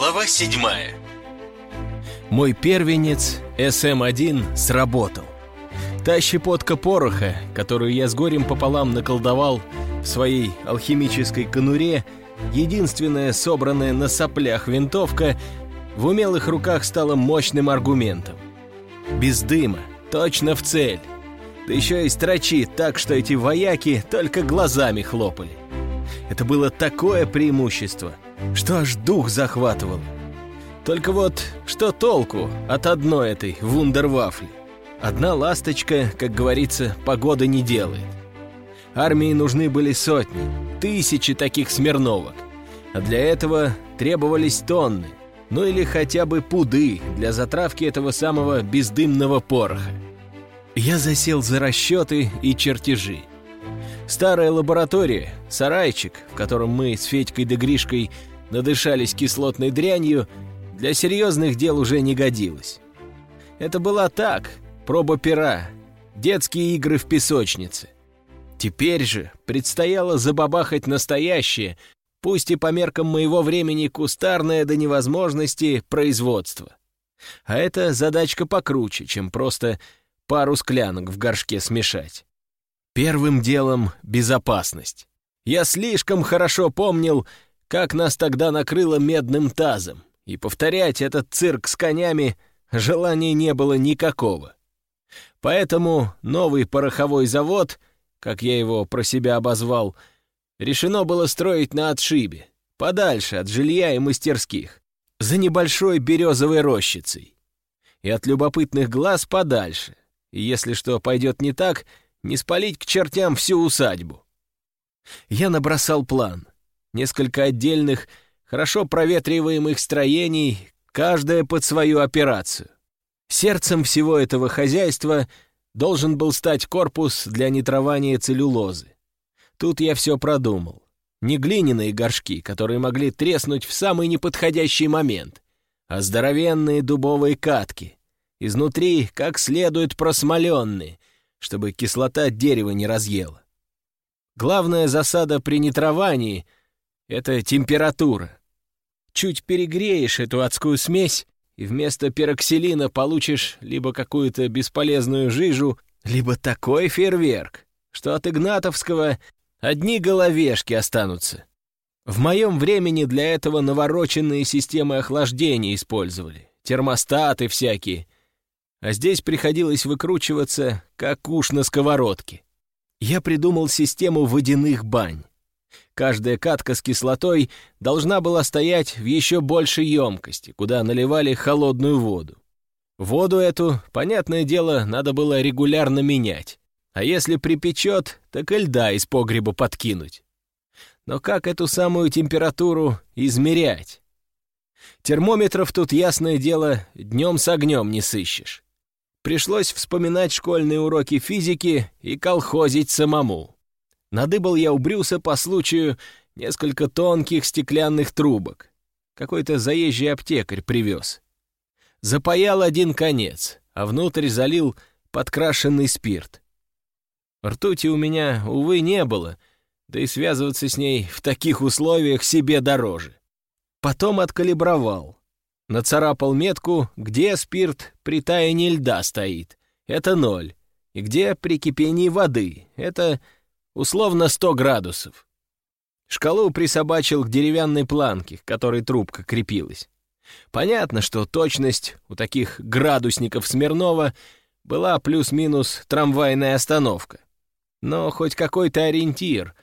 Глава седьмая Мой первенец СМ-1 сработал. Та щепотка пороха, которую я с горем пополам наколдовал в своей алхимической конуре, единственная собранная на соплях винтовка, в умелых руках стала мощным аргументом. Без дыма, точно в цель. Да еще и строчит так, что эти вояки только глазами хлопали. Это было такое преимущество, что аж дух захватывал. Только вот что толку от одной этой вундервафли? Одна ласточка, как говорится, погода не делает. Армии нужны были сотни, тысячи таких смирновок. А для этого требовались тонны, ну или хотя бы пуды для затравки этого самого бездымного пороха. Я засел за расчеты и чертежи. Старая лаборатория, сарайчик, в котором мы с Федькой да Гришкой надышались кислотной дрянью, для серьезных дел уже не годилась. Это была так, проба пера, детские игры в песочнице. Теперь же предстояло забабахать настоящее, пусть и по меркам моего времени кустарное до невозможности производство. А это задачка покруче, чем просто пару склянок в горшке смешать. Первым делом — безопасность. Я слишком хорошо помнил, как нас тогда накрыло медным тазом, и повторять этот цирк с конями желания не было никакого. Поэтому новый пороховой завод, как я его про себя обозвал, решено было строить на отшибе, подальше от жилья и мастерских, за небольшой березовой рощицей. И от любопытных глаз подальше, и если что пойдет не так, не спалить к чертям всю усадьбу. Я набросал план. Несколько отдельных, хорошо проветриваемых строений, каждое под свою операцию. Сердцем всего этого хозяйства должен был стать корпус для нитрования целлюлозы. Тут я все продумал. Не глиняные горшки, которые могли треснуть в самый неподходящий момент, а здоровенные дубовые катки, изнутри как следует просмоленные, чтобы кислота дерева не разъела. Главная засада при нитровании — это температура. Чуть перегреешь эту адскую смесь, и вместо пероксилина получишь либо какую-то бесполезную жижу, либо такой фейерверк, что от Игнатовского одни головешки останутся. В моем времени для этого навороченные системы охлаждения использовали, термостаты всякие, а здесь приходилось выкручиваться, как уж на сковородке. Я придумал систему водяных бань. Каждая катка с кислотой должна была стоять в еще большей емкости, куда наливали холодную воду. Воду эту, понятное дело, надо было регулярно менять. А если припечет, так и льда из погреба подкинуть. Но как эту самую температуру измерять? Термометров тут, ясное дело, днем с огнем не сыщешь. Пришлось вспоминать школьные уроки физики и колхозить самому. Надыбал я у Брюса по случаю несколько тонких стеклянных трубок. Какой-то заезжий аптекарь привез. Запаял один конец, а внутрь залил подкрашенный спирт. Ртути у меня, увы, не было, да и связываться с ней в таких условиях себе дороже. Потом откалибровал. Нацарапал метку, где спирт при таянии льда стоит. Это ноль. И где при кипении воды. Это условно 100 градусов. Шкалу присобачил к деревянной планке, к которой трубка крепилась. Понятно, что точность у таких градусников Смирнова была плюс-минус трамвайная остановка. Но хоть какой-то ориентир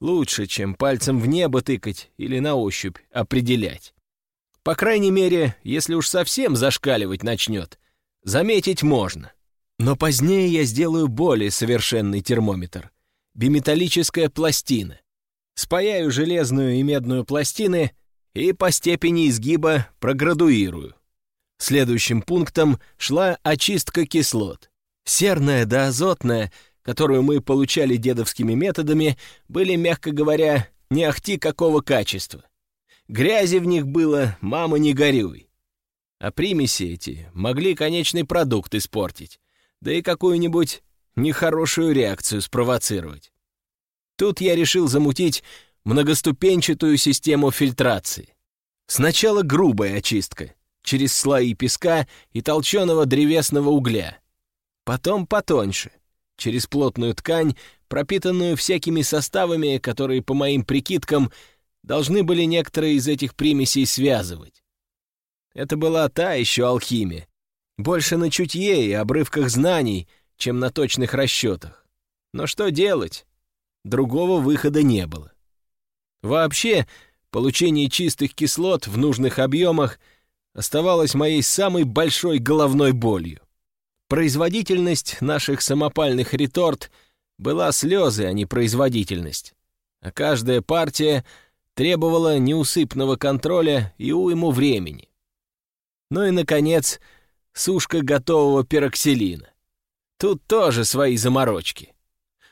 лучше, чем пальцем в небо тыкать или на ощупь определять. По крайней мере, если уж совсем зашкаливать начнет, заметить можно. Но позднее я сделаю более совершенный термометр — биметаллическая пластина. Спаяю железную и медную пластины и по степени изгиба проградуирую. Следующим пунктом шла очистка кислот. Серная да азотная, которую мы получали дедовскими методами, были, мягко говоря, не ахти какого качества. Грязи в них было, мама, не горюй. А примеси эти могли конечный продукт испортить, да и какую-нибудь нехорошую реакцию спровоцировать. Тут я решил замутить многоступенчатую систему фильтрации. Сначала грубая очистка, через слои песка и толченого древесного угля. Потом потоньше, через плотную ткань, пропитанную всякими составами, которые, по моим прикидкам, должны были некоторые из этих примесей связывать. Это была та еще алхимия, больше на чутье и обрывках знаний, чем на точных расчетах. Но что делать? Другого выхода не было. Вообще, получение чистых кислот в нужных объемах оставалось моей самой большой головной болью. Производительность наших самопальных реторт была слезы, а не производительность. А каждая партия требовала неусыпного контроля и уйму времени. Ну и, наконец, сушка готового пероксилина. Тут тоже свои заморочки.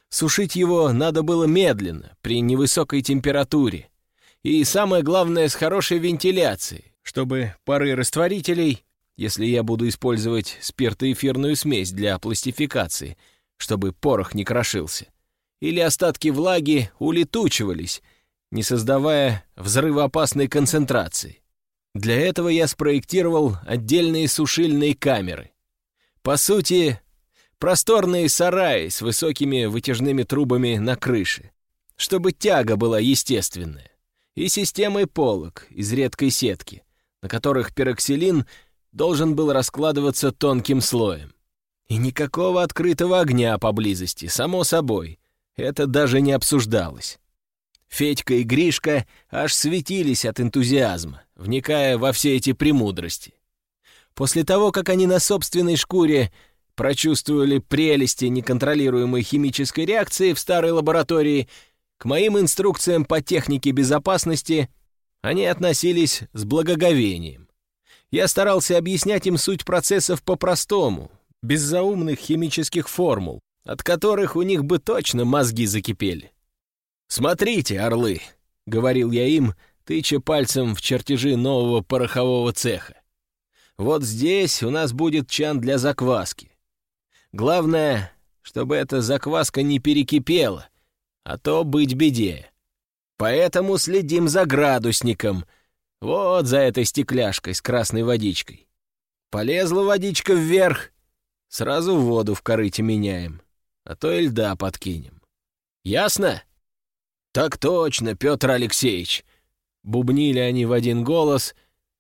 Сушить его надо было медленно, при невысокой температуре. И самое главное, с хорошей вентиляцией, чтобы пары растворителей, если я буду использовать спиртоэфирную смесь для пластификации, чтобы порох не крошился, или остатки влаги улетучивались, не создавая взрывоопасной концентрации. Для этого я спроектировал отдельные сушильные камеры. По сути, просторные сараи с высокими вытяжными трубами на крыше, чтобы тяга была естественная, и системой полок из редкой сетки, на которых пероксилин должен был раскладываться тонким слоем. И никакого открытого огня поблизости, само собой. Это даже не обсуждалось. Федька и Гришка аж светились от энтузиазма, вникая во все эти премудрости. После того, как они на собственной шкуре прочувствовали прелести неконтролируемой химической реакции в старой лаборатории, к моим инструкциям по технике безопасности они относились с благоговением. Я старался объяснять им суть процессов по-простому, без заумных химических формул, от которых у них бы точно мозги закипели. «Смотрите, орлы!» — говорил я им, тыча пальцем в чертежи нового порохового цеха. «Вот здесь у нас будет чан для закваски. Главное, чтобы эта закваска не перекипела, а то быть беде. Поэтому следим за градусником, вот за этой стекляшкой с красной водичкой. Полезла водичка вверх, сразу воду в корыте меняем, а то и льда подкинем. Ясно?» «Так точно, Петр Алексеевич!» Бубнили они в один голос,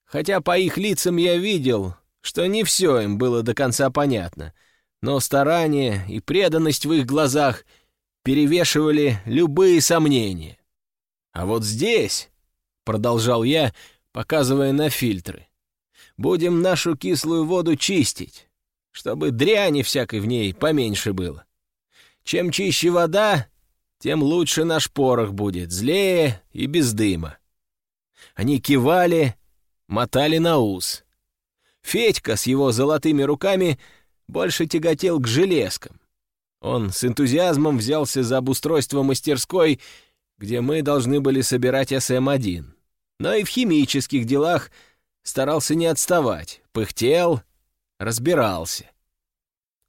хотя по их лицам я видел, что не все им было до конца понятно, но старание и преданность в их глазах перевешивали любые сомнения. «А вот здесь», — продолжал я, показывая на фильтры, «будем нашу кислую воду чистить, чтобы дряни всякой в ней поменьше было. Чем чище вода, тем лучше наш порох будет, злее и без дыма. Они кивали, мотали на ус. Федька с его золотыми руками больше тяготел к железкам. Он с энтузиазмом взялся за обустройство мастерской, где мы должны были собирать СМ-1. Но и в химических делах старался не отставать, пыхтел, разбирался.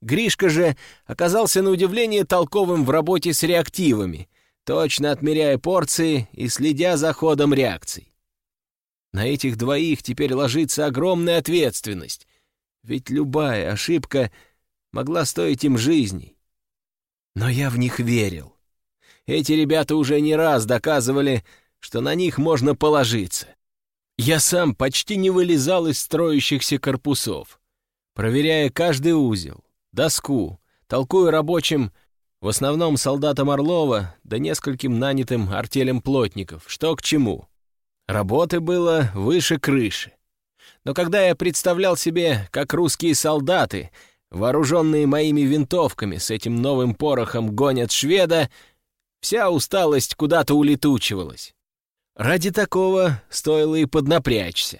Гришка же оказался на удивление толковым в работе с реактивами, точно отмеряя порции и следя за ходом реакций. На этих двоих теперь ложится огромная ответственность, ведь любая ошибка могла стоить им жизней. Но я в них верил. Эти ребята уже не раз доказывали, что на них можно положиться. Я сам почти не вылезал из строящихся корпусов, проверяя каждый узел, доску, толкуя рабочим, в основном солдатам Орлова, да нескольким нанятым артелям плотников, что к чему. Работы было выше крыши. Но когда я представлял себе, как русские солдаты, вооруженные моими винтовками, с этим новым порохом гонят шведа, вся усталость куда-то улетучивалась. Ради такого стоило и поднапрячься.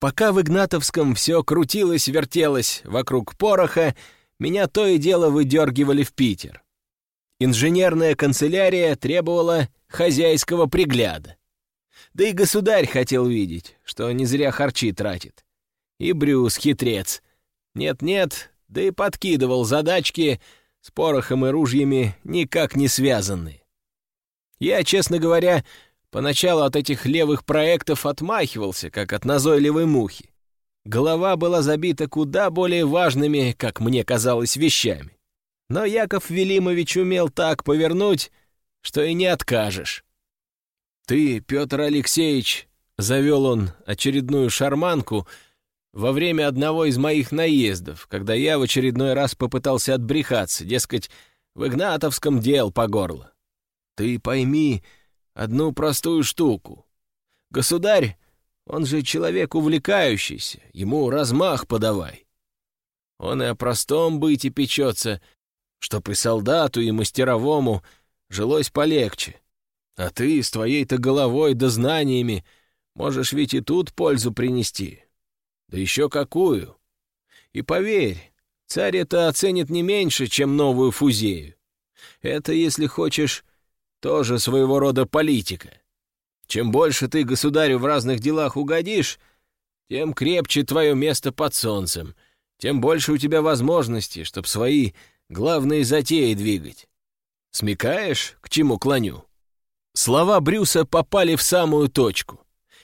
Пока в Игнатовском все крутилось-вертелось вокруг пороха, меня то и дело выдергивали в Питер. Инженерная канцелярия требовала хозяйского пригляда. Да и государь хотел видеть, что не зря харчи тратит. И Брюс хитрец. Нет-нет, да и подкидывал задачки с порохом и ружьями никак не связанные. Я, честно говоря, Поначалу от этих левых проектов отмахивался, как от назойливой мухи. Голова была забита куда более важными, как мне казалось, вещами. Но Яков Велимович умел так повернуть, что и не откажешь. «Ты, Петр Алексеевич», — завел он очередную шарманку во время одного из моих наездов, когда я в очередной раз попытался отбрехаться, дескать, в Игнатовском дел по горло. «Ты пойми одну простую штуку. Государь, он же человек увлекающийся, ему размах подавай. Он и о простом быте печется, чтоб и солдату, и мастеровому жилось полегче. А ты с твоей-то головой да знаниями можешь ведь и тут пользу принести. Да еще какую. И поверь, царь это оценит не меньше, чем новую фузею. Это, если хочешь, тоже своего рода политика. Чем больше ты государю в разных делах угодишь, тем крепче твое место под солнцем, тем больше у тебя возможностей, чтобы свои главные затеи двигать. Смекаешь, к чему клоню?» Слова Брюса попали в самую точку.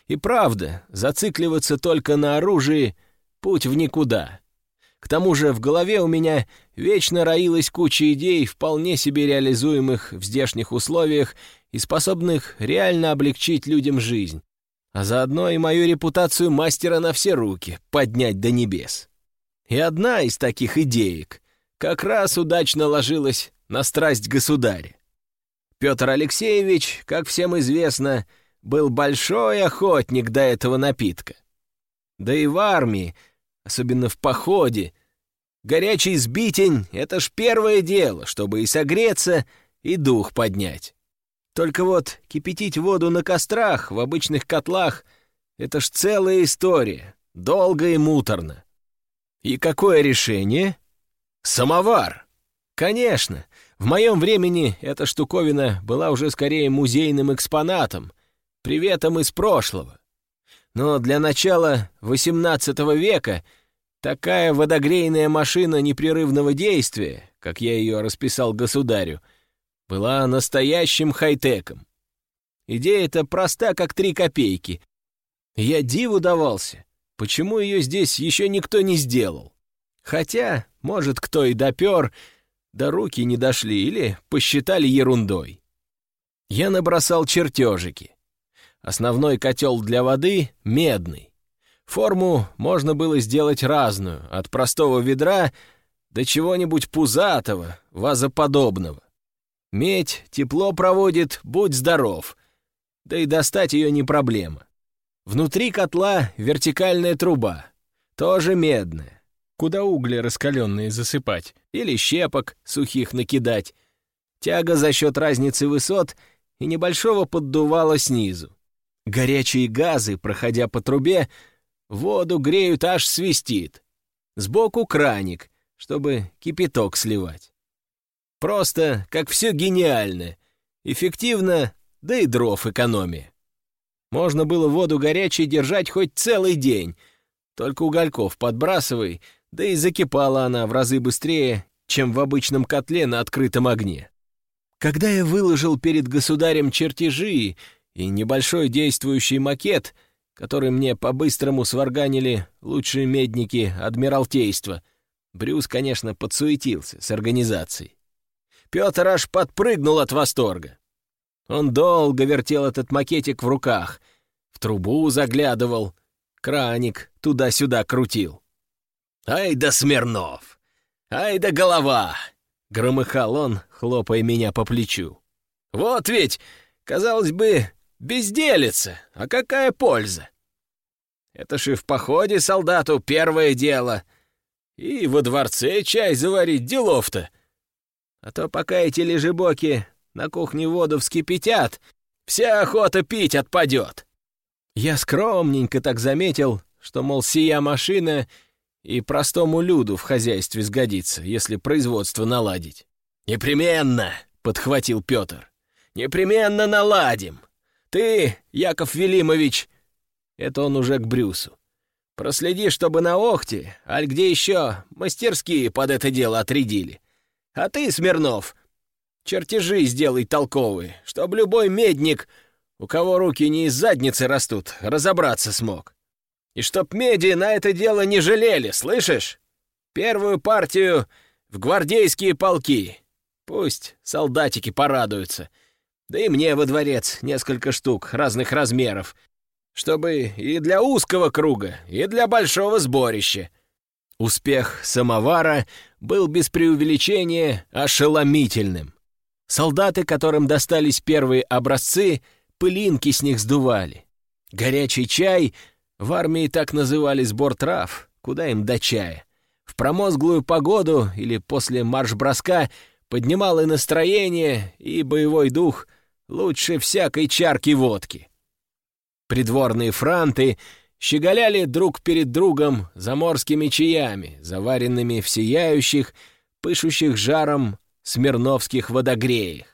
И правда, зацикливаться только на оружии — путь в никуда. К тому же в голове у меня вечно роилась куча идей, вполне себе реализуемых в здешних условиях и способных реально облегчить людям жизнь, а заодно и мою репутацию мастера на все руки поднять до небес. И одна из таких идеек как раз удачно ложилась на страсть государя. Петр Алексеевич, как всем известно, был большой охотник до этого напитка. Да и в армии, особенно в походе, горячий сбитень — это ж первое дело, чтобы и согреться, и дух поднять. Только вот кипятить воду на кострах в обычных котлах — это ж целая история, долго и муторно. И какое решение? Самовар. Конечно, в моем времени эта штуковина была уже скорее музейным экспонатом, приветом из прошлого. Но для начала XVIII века такая водогрейная машина непрерывного действия, как я ее расписал государю, была настоящим хай-теком. Идея-то проста, как три копейки. Я диву давался, почему ее здесь еще никто не сделал. Хотя, может, кто и допер, да руки не дошли или посчитали ерундой. Я набросал чертежики. Основной котел для воды — медный. Форму можно было сделать разную, от простого ведра до чего-нибудь пузатого, вазоподобного. Медь тепло проводит, будь здоров. Да и достать ее не проблема. Внутри котла вертикальная труба, тоже медная куда угли раскаленные засыпать, или щепок сухих накидать. Тяга за счет разницы высот и небольшого поддувала снизу. Горячие газы, проходя по трубе, воду греют аж свистит. Сбоку краник, чтобы кипяток сливать. Просто, как все гениально, эффективно, да и дров экономия. Можно было воду горячей держать хоть целый день, только угольков подбрасывай — да и закипала она в разы быстрее, чем в обычном котле на открытом огне. Когда я выложил перед государем чертежи и небольшой действующий макет, который мне по-быстрому сварганили лучшие медники Адмиралтейства, Брюс, конечно, подсуетился с организацией. Петр аж подпрыгнул от восторга. Он долго вертел этот макетик в руках, в трубу заглядывал, краник туда-сюда крутил. «Ай да Смирнов! Ай да голова!» — громыхал он, хлопая меня по плечу. «Вот ведь, казалось бы, безделица, а какая польза? Это ж и в походе солдату первое дело, и во дворце чай заварить делов-то. А то пока эти лежебоки на кухне воду вскипятят, вся охота пить отпадет». Я скромненько так заметил, что, мол, сия машина — и простому люду в хозяйстве сгодится, если производство наладить. «Непременно!» — подхватил Петр. «Непременно наладим! Ты, Яков Велимович...» Это он уже к Брюсу. «Проследи, чтобы на Охте, аль где еще, мастерские под это дело отрядили. А ты, Смирнов, чертежи сделай толковые, чтобы любой медник у кого руки не из задницы растут, разобраться смог. И чтоб меди на это дело не жалели, слышишь? Первую партию в гвардейские полки. Пусть солдатики порадуются. Да и мне во дворец несколько штук разных размеров, чтобы и для узкого круга, и для большого сборища. Успех самовара был без преувеличения ошеломительным. Солдаты, которым достались первые образцы, пылинки с них сдували. Горячий чай в армии так называли сбор трав, куда им до чая. В промозглую погоду или после марш-броска поднимал и настроение, и боевой дух лучше всякой чарки водки. Придворные франты щеголяли друг перед другом заморскими чаями, заваренными в сияющих, пышущих жаром смирновских водогреях.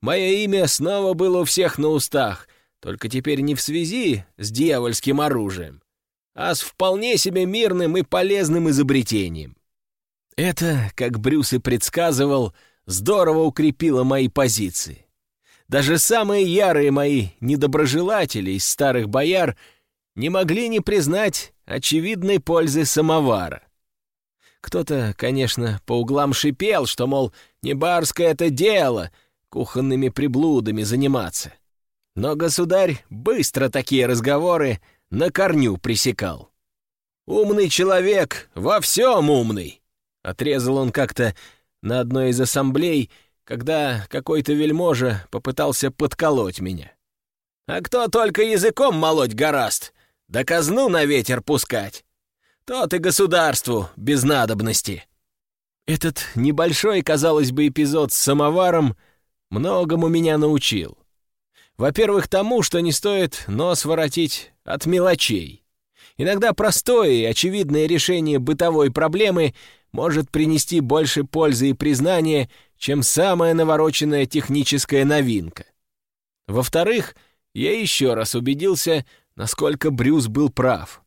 Мое имя снова было у всех на устах, только теперь не в связи с дьявольским оружием, а с вполне себе мирным и полезным изобретением. Это, как Брюс и предсказывал, здорово укрепило мои позиции. Даже самые ярые мои недоброжелатели из старых бояр не могли не признать очевидной пользы самовара. Кто-то, конечно, по углам шипел, что, мол, не барское это дело кухонными приблудами заниматься. Но государь быстро такие разговоры на корню пресекал. «Умный человек, во всем умный!» — отрезал он как-то на одной из ассамблей, когда какой-то вельможа попытался подколоть меня. «А кто только языком молоть гораст, да казну на ветер пускать, тот и государству без надобности». Этот небольшой, казалось бы, эпизод с самоваром многому меня научил. Во-первых, тому, что не стоит нос воротить от мелочей. Иногда простое и очевидное решение бытовой проблемы может принести больше пользы и признания, чем самая навороченная техническая новинка. Во-вторых, я еще раз убедился, насколько Брюс был прав.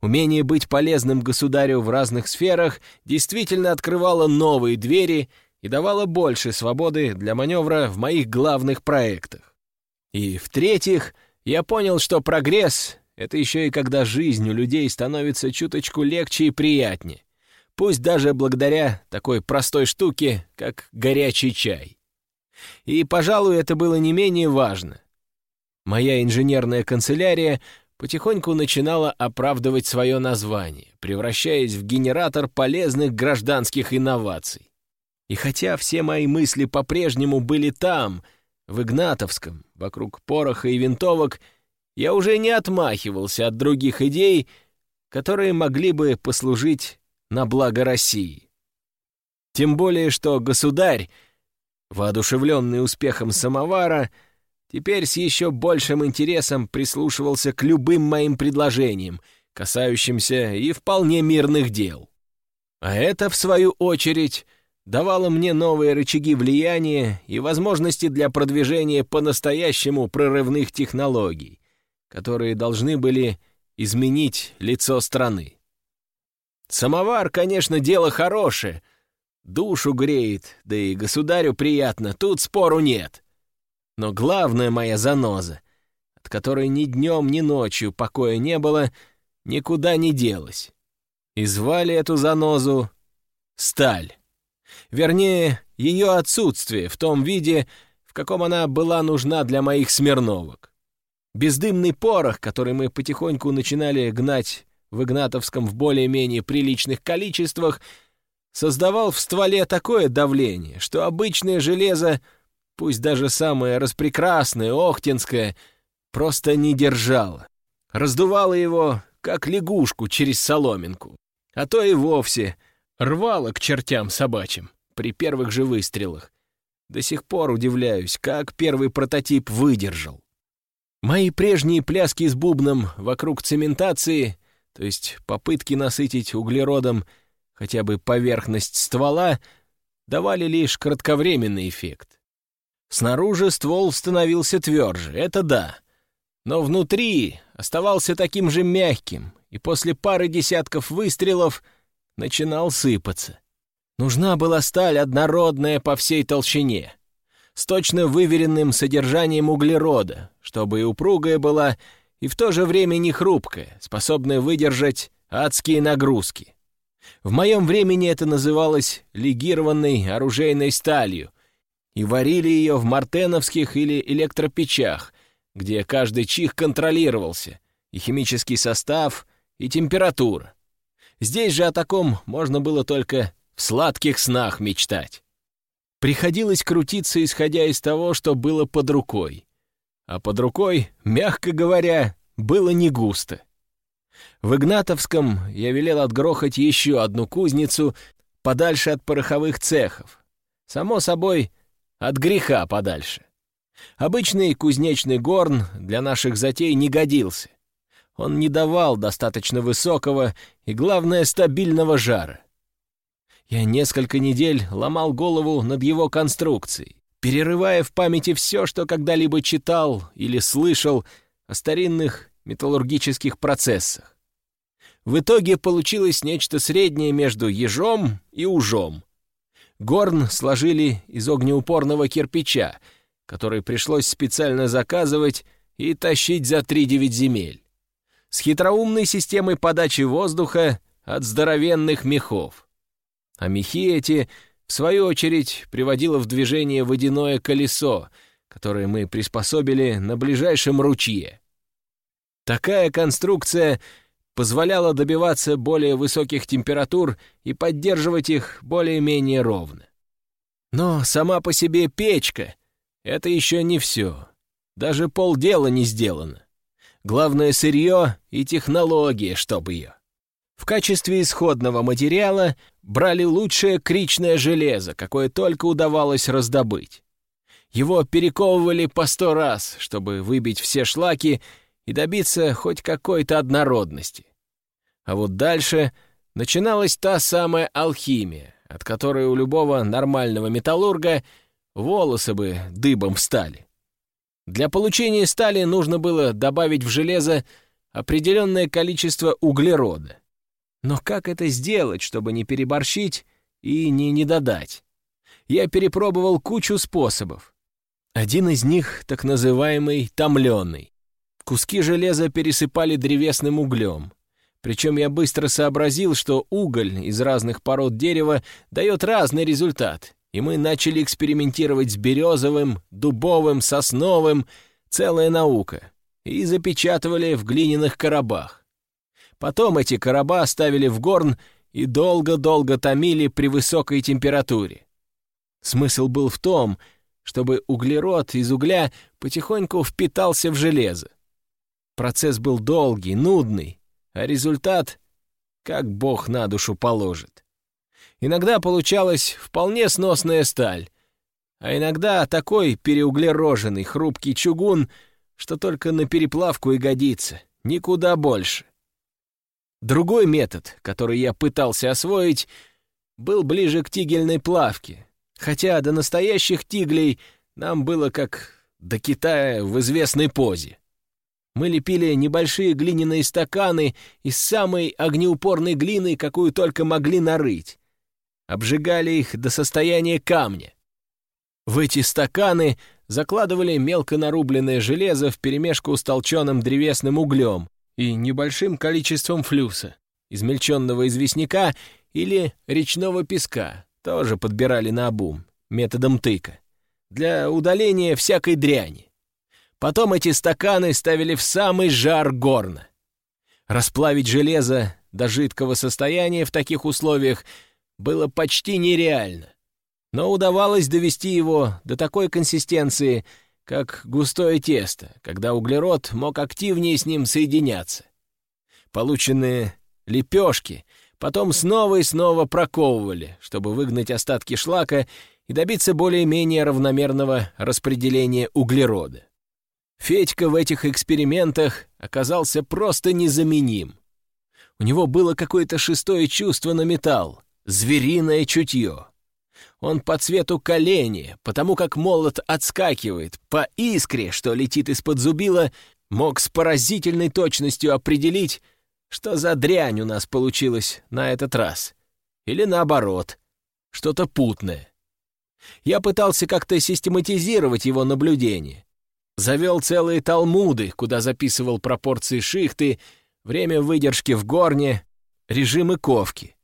Умение быть полезным государю в разных сферах действительно открывало новые двери и давало больше свободы для маневра в моих главных проектах. И, в-третьих, я понял, что прогресс — это еще и когда жизнь у людей становится чуточку легче и приятнее, пусть даже благодаря такой простой штуке, как горячий чай. И, пожалуй, это было не менее важно. Моя инженерная канцелярия потихоньку начинала оправдывать свое название, превращаясь в генератор полезных гражданских инноваций. И хотя все мои мысли по-прежнему были там, в Игнатовском, вокруг пороха и винтовок, я уже не отмахивался от других идей, которые могли бы послужить на благо России. Тем более, что государь, воодушевленный успехом самовара, теперь с еще большим интересом прислушивался к любым моим предложениям, касающимся и вполне мирных дел. А это, в свою очередь, давало мне новые рычаги влияния и возможности для продвижения по-настоящему прорывных технологий, которые должны были изменить лицо страны. Самовар, конечно, дело хорошее, душу греет, да и государю приятно, тут спору нет. Но главная моя заноза, от которой ни днем, ни ночью покоя не было, никуда не делась. И звали эту занозу Сталь. Вернее, ее отсутствие в том виде, в каком она была нужна для моих смирновок. Бездымный порох, который мы потихоньку начинали гнать в Игнатовском в более-менее приличных количествах, создавал в стволе такое давление, что обычное железо пусть даже самое распрекрасное, охтинское, просто не держало. Раздувало его, как лягушку через соломинку. А то и вовсе рвало к чертям собачьим при первых же выстрелах. До сих пор удивляюсь, как первый прототип выдержал. Мои прежние пляски с бубном вокруг цементации, то есть попытки насытить углеродом хотя бы поверхность ствола, давали лишь кратковременный эффект. Снаружи ствол становился тверже, это да. Но внутри оставался таким же мягким, и после пары десятков выстрелов начинал сыпаться. Нужна была сталь однородная по всей толщине. с точно выверенным содержанием углерода, чтобы и упругая была, и в то же время не хрупкая, способная выдержать адские нагрузки. В моем времени это называлось легированной оружейной сталью, и варили ее в мартеновских или электропечах, где каждый чих контролировался, и химический состав, и температура. Здесь же о таком можно было только в сладких снах мечтать. Приходилось крутиться, исходя из того, что было под рукой. А под рукой, мягко говоря, было не густо. В Игнатовском я велел отгрохать еще одну кузницу подальше от пороховых цехов. Само собой, от греха подальше. Обычный кузнечный горн для наших затей не годился. Он не давал достаточно высокого и, главное, стабильного жара. Я несколько недель ломал голову над его конструкцией, перерывая в памяти все, что когда-либо читал или слышал о старинных металлургических процессах. В итоге получилось нечто среднее между ежом и ужом. Горн сложили из огнеупорного кирпича, который пришлось специально заказывать и тащить за три девять земель. С хитроумной системой подачи воздуха от здоровенных мехов. А мехи эти, в свою очередь, приводило в движение водяное колесо, которое мы приспособили на ближайшем ручье. Такая конструкция позволяла добиваться более высоких температур и поддерживать их более-менее ровно. Но сама по себе печка — это еще не все. Даже полдела не сделано. Главное — сырье и технология, чтобы ее. В качестве исходного материала брали лучшее кричное железо, какое только удавалось раздобыть. Его перековывали по сто раз, чтобы выбить все шлаки и добиться хоть какой-то однородности. А вот дальше начиналась та самая алхимия, от которой у любого нормального металлурга волосы бы дыбом встали. Для получения стали нужно было добавить в железо определенное количество углерода. Но как это сделать, чтобы не переборщить и не недодать? Я перепробовал кучу способов. Один из них — так называемый томленый. Куски железа пересыпали древесным углем. Причем я быстро сообразил, что уголь из разных пород дерева дает разный результат, и мы начали экспериментировать с березовым, дубовым, сосновым, целая наука, и запечатывали в глиняных коробах. Потом эти короба ставили в горн и долго-долго томили при высокой температуре. Смысл был в том, чтобы углерод из угля потихоньку впитался в железо. Процесс был долгий, нудный, а результат — как бог на душу положит. Иногда получалась вполне сносная сталь, а иногда такой переуглероженный хрупкий чугун, что только на переплавку и годится, никуда больше. Другой метод, который я пытался освоить, был ближе к тигельной плавке, хотя до настоящих тиглей нам было как до Китая в известной позе. Мы лепили небольшие глиняные стаканы из самой огнеупорной глины, какую только могли нарыть. Обжигали их до состояния камня. В эти стаканы закладывали мелко нарубленное железо вперемешку с толченым древесным углем и небольшим количеством флюса, измельченного известняка или речного песка, тоже подбирали на обум, методом тыка, для удаления всякой дряни. Потом эти стаканы ставили в самый жар горна. Расплавить железо до жидкого состояния в таких условиях было почти нереально. Но удавалось довести его до такой консистенции, как густое тесто, когда углерод мог активнее с ним соединяться. Полученные лепешки потом снова и снова проковывали, чтобы выгнать остатки шлака и добиться более-менее равномерного распределения углерода. Федька в этих экспериментах оказался просто незаменим. У него было какое-то шестое чувство на металл, звериное чутье. Он по цвету колени, потому как молот отскакивает, по искре, что летит из-под зубила, мог с поразительной точностью определить, что за дрянь у нас получилось на этот раз. Или наоборот, что-то путное. Я пытался как-то систематизировать его наблюдения. Завел целые талмуды, куда записывал пропорции шихты, время выдержки в горне, режимы ковки.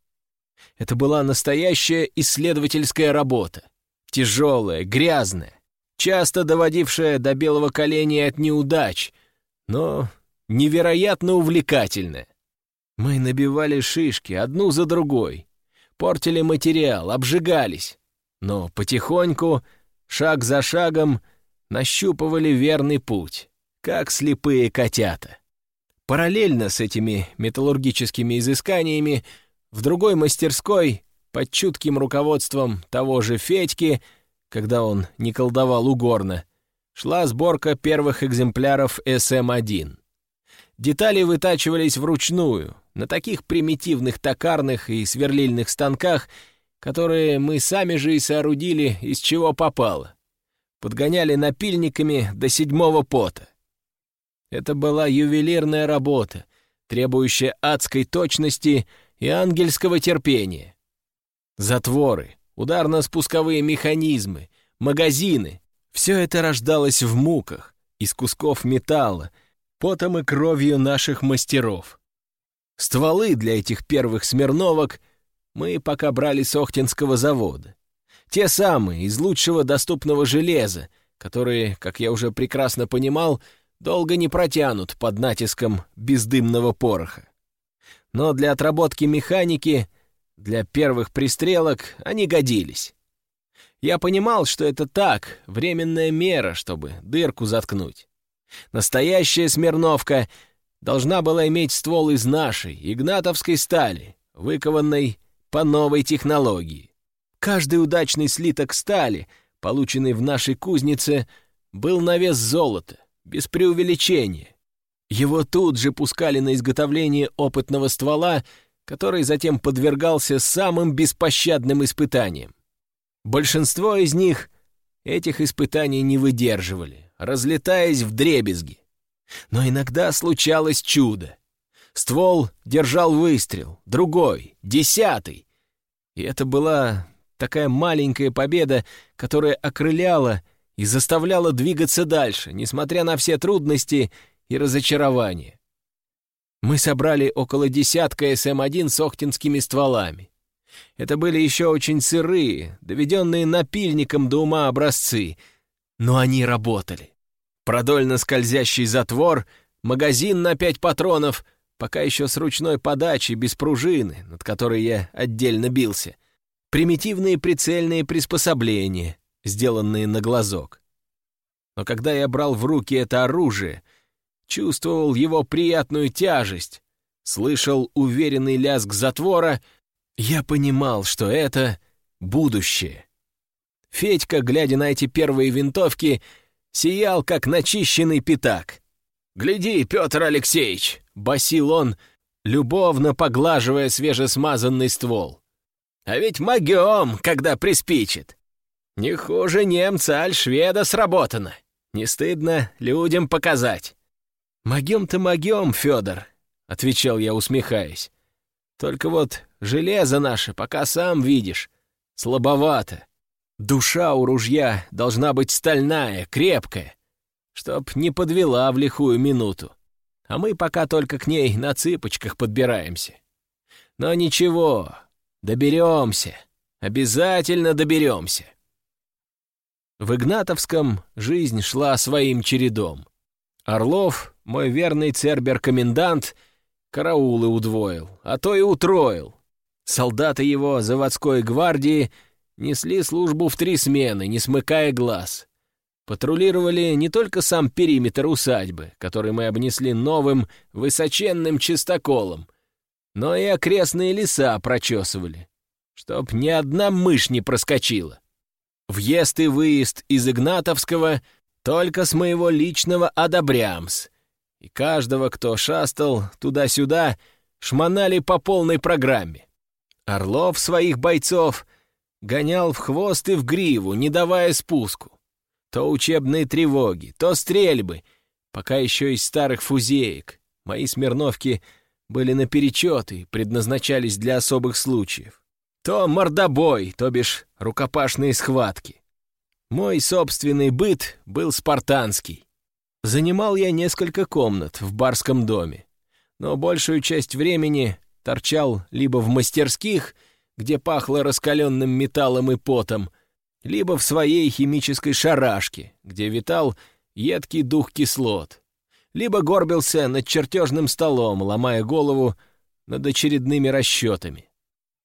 Это была настоящая исследовательская работа. Тяжелая, грязная, часто доводившая до белого коленя от неудач, но невероятно увлекательная. Мы набивали шишки одну за другой, портили материал, обжигались, но потихоньку, шаг за шагом, нащупывали верный путь, как слепые котята. Параллельно с этими металлургическими изысканиями в другой мастерской, под чутким руководством того же Федьки, когда он не колдовал угорно, шла сборка первых экземпляров СМ-1. Детали вытачивались вручную, на таких примитивных токарных и сверлильных станках, которые мы сами же и соорудили, из чего попало. Подгоняли напильниками до седьмого пота. Это была ювелирная работа, требующая адской точности и ангельского терпения. Затворы, ударно-спусковые механизмы, магазины — все это рождалось в муках, из кусков металла, потом и кровью наших мастеров. Стволы для этих первых смирновок мы пока брали с Охтинского завода. Те самые, из лучшего доступного железа, которые, как я уже прекрасно понимал, долго не протянут под натиском бездымного пороха. Но для отработки механики, для первых пристрелок они годились. Я понимал, что это так, временная мера, чтобы дырку заткнуть. Настоящая Смирновка должна была иметь ствол из нашей, игнатовской стали, выкованной по новой технологии. Каждый удачный слиток стали, полученный в нашей кузнице, был на вес золота, без преувеличения. Его тут же пускали на изготовление опытного ствола, который затем подвергался самым беспощадным испытаниям. Большинство из них этих испытаний не выдерживали, разлетаясь в дребезги. Но иногда случалось чудо. Ствол держал выстрел, другой, десятый. И это была такая маленькая победа, которая окрыляла и заставляла двигаться дальше, несмотря на все трудности и разочарования. Мы собрали около десятка СМ-1 с охтинскими стволами. Это были еще очень сырые, доведенные напильником до ума образцы, но они работали. Продольно скользящий затвор, магазин на пять патронов, пока еще с ручной подачей, без пружины, над которой я отдельно бился, примитивные прицельные приспособления, сделанные на глазок. Но когда я брал в руки это оружие, чувствовал его приятную тяжесть, слышал уверенный лязг затвора, я понимал, что это будущее. Федька, глядя на эти первые винтовки, сиял, как начищенный пятак. «Гляди, Петр Алексеевич!» — басил он, любовно поглаживая свежесмазанный ствол. «А ведь могем, когда приспичит. Не хуже немца, аль шведа сработано. Не стыдно людям показать». «Могем-то могем, Федор», — отвечал я, усмехаясь. «Только вот железо наше, пока сам видишь, слабовато. Душа у ружья должна быть стальная, крепкая, чтоб не подвела в лихую минуту. А мы пока только к ней на цыпочках подбираемся. Но ничего, доберемся, обязательно доберемся. В Игнатовском жизнь шла своим чередом. Орлов, мой верный цербер-комендант, караулы удвоил, а то и утроил. Солдаты его заводской гвардии несли службу в три смены, не смыкая глаз. Патрулировали не только сам периметр усадьбы, который мы обнесли новым высоченным чистоколом, но и окрестные леса прочесывали, чтоб ни одна мышь не проскочила. Въезд и выезд из Игнатовского только с моего личного одобрямс, и каждого, кто шастал туда-сюда, шмонали по полной программе. Орлов своих бойцов гонял в хвост и в гриву, не давая спуску. То учебные тревоги, то стрельбы, пока еще из старых фузеек. Мои смирновки были наперечет и предназначались для особых случаев. то мордобой, то бишь рукопашные схватки. Мой собственный быт был спартанский. Занимал я несколько комнат в барском доме, но большую часть времени торчал либо в мастерских, где пахло раскаленным металлом и потом, либо в своей химической шарашке, где витал едкий дух кислот, либо горбился над чертежным столом, ломая голову над очередными расчетами.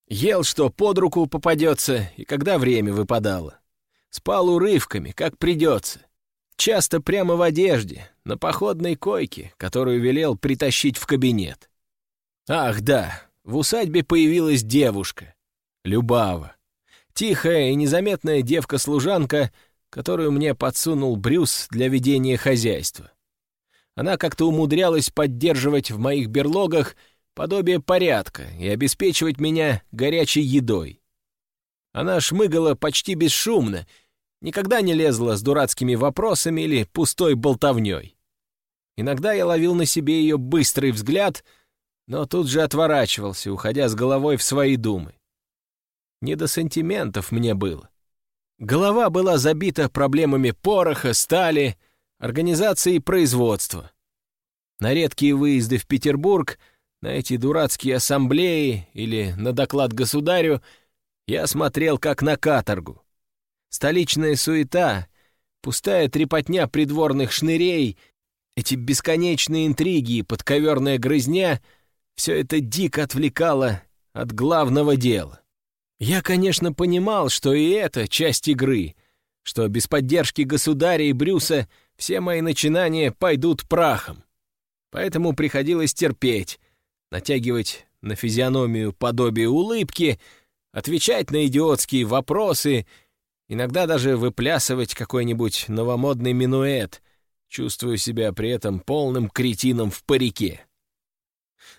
Ел, что под руку попадется, и когда время выпадало. Спал урывками, как придется. Часто прямо в одежде, на походной койке, которую велел притащить в кабинет. Ах, да, в усадьбе появилась девушка. Любава. Тихая и незаметная девка-служанка, которую мне подсунул Брюс для ведения хозяйства. Она как-то умудрялась поддерживать в моих берлогах подобие порядка и обеспечивать меня горячей едой. Она шмыгала почти бесшумно никогда не лезла с дурацкими вопросами или пустой болтовней. Иногда я ловил на себе ее быстрый взгляд, но тут же отворачивался, уходя с головой в свои думы. Не до сантиментов мне было. Голова была забита проблемами пороха, стали, организации производства. На редкие выезды в Петербург, на эти дурацкие ассамблеи или на доклад государю я смотрел как на каторгу. Столичная суета, пустая трепотня придворных шнырей, эти бесконечные интриги и подковерная грызня — все это дико отвлекало от главного дела. Я, конечно, понимал, что и это часть игры, что без поддержки государя и Брюса все мои начинания пойдут прахом. Поэтому приходилось терпеть, натягивать на физиономию подобие улыбки, отвечать на идиотские вопросы — Иногда даже выплясывать какой-нибудь новомодный минуэт, чувствую себя при этом полным кретином в парике.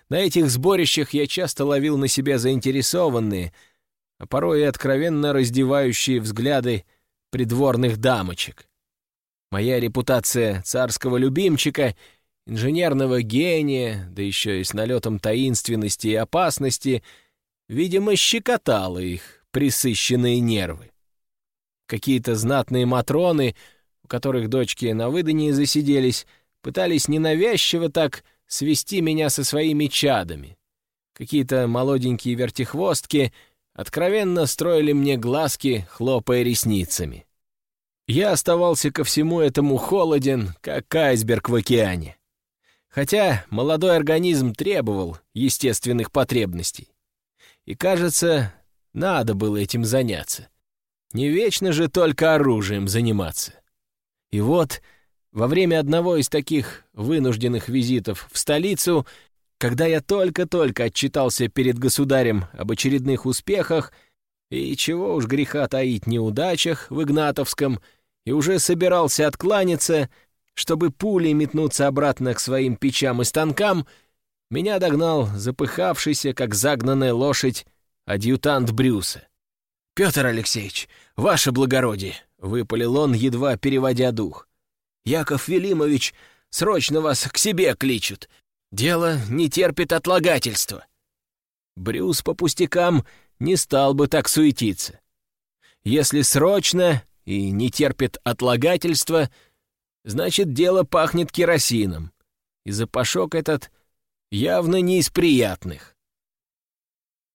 На этих сборищах я часто ловил на себя заинтересованные, а порой и откровенно раздевающие взгляды придворных дамочек. Моя репутация царского любимчика, инженерного гения, да еще и с налетом таинственности и опасности, видимо, щекотала их присыщенные нервы. Какие-то знатные матроны, у которых дочки на выдании засиделись, пытались ненавязчиво так свести меня со своими чадами. Какие-то молоденькие вертихвостки откровенно строили мне глазки, хлопая ресницами. Я оставался ко всему этому холоден, как айсберг в океане. Хотя молодой организм требовал естественных потребностей. И, кажется, надо было этим заняться. Не вечно же только оружием заниматься. И вот, во время одного из таких вынужденных визитов в столицу, когда я только-только отчитался перед государем об очередных успехах и, чего уж греха таить, неудачах в Игнатовском, и уже собирался откланяться, чтобы пулей метнуться обратно к своим печам и станкам, меня догнал запыхавшийся, как загнанная лошадь, адъютант Брюса. «Петр Алексеевич, ваше благородие!» — выпалил он, едва переводя дух. «Яков Велимович срочно вас к себе кличут. Дело не терпит отлагательства». Брюс по пустякам не стал бы так суетиться. Если срочно и не терпит отлагательства, значит, дело пахнет керосином, и запашок этот явно не из приятных.